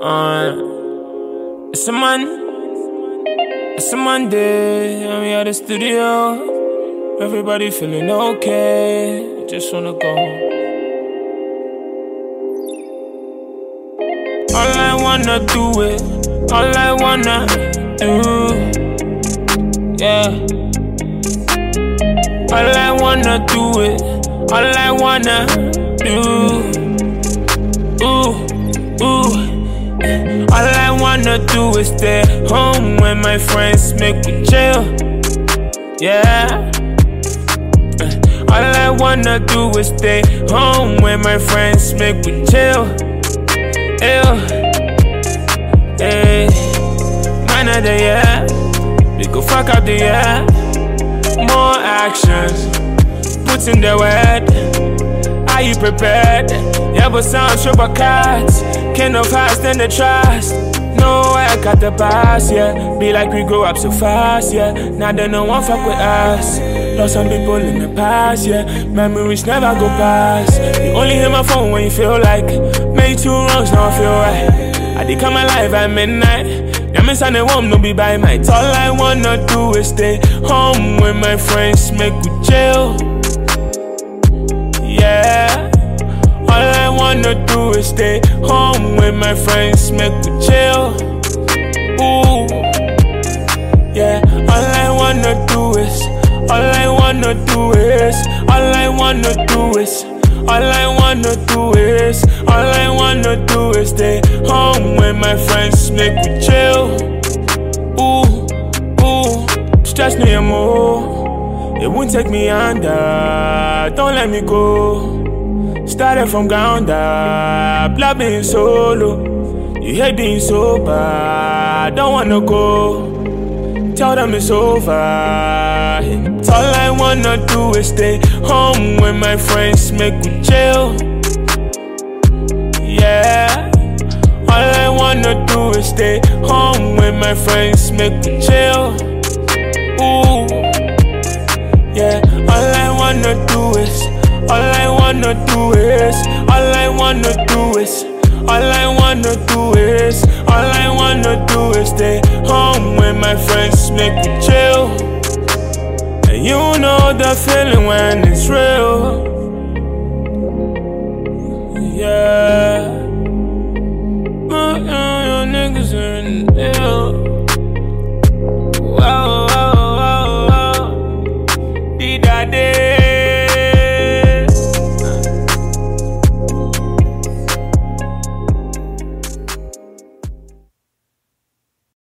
Uh, it's a man, it's a Monday, and we at the studio. Everybody feeling okay, just wanna go. All I wanna do it, all I wanna do, yeah. All I wanna do it, all I wanna do, stay home when my friends make me chill. Yeah. Uh, all I wanna do is stay home when my friends make me chill. Ew. Hey. Man of the year. We go fuck up the year. More action. Put in the word. Are you prepared? Yeah, but sound sure but cards. Can't no fast in the trust. Got the past, yeah. Be like we grow up so fast, yeah. Now they no one fuck with us. Lost some people in the past, yeah. Memories never go past. You only hear my phone when you feel like made two wrongs, now I feel right. I did come alive at midnight. Yeah, me son won't no be by my All I wanna do is stay home when my friends make we chill. Yeah. All I wanna do is stay home with my friends, make we chill. Ooh, yeah. All I wanna do is, all I wanna do is, all I wanna do is, all I wanna do is, all I wanna do is stay home with my friends, make we chill. Ooh, ooh, stress no more. It won't take me under. Don't let me go. Started from ground up, love being solo. You hate being sober, don't wanna go. Tell them it's over. All I wanna do is stay home when my friends make we chill. Yeah. All I wanna do is stay home when my friends make we chill. Ooh. Yeah. All I wanna do is. All I wanna do is, all I wanna do is, all I wanna do is, all I wanna do is stay home with my friends, make me chill. And you know the feeling when it's real. Yeah. My, my, my niggas are in hell. Wow.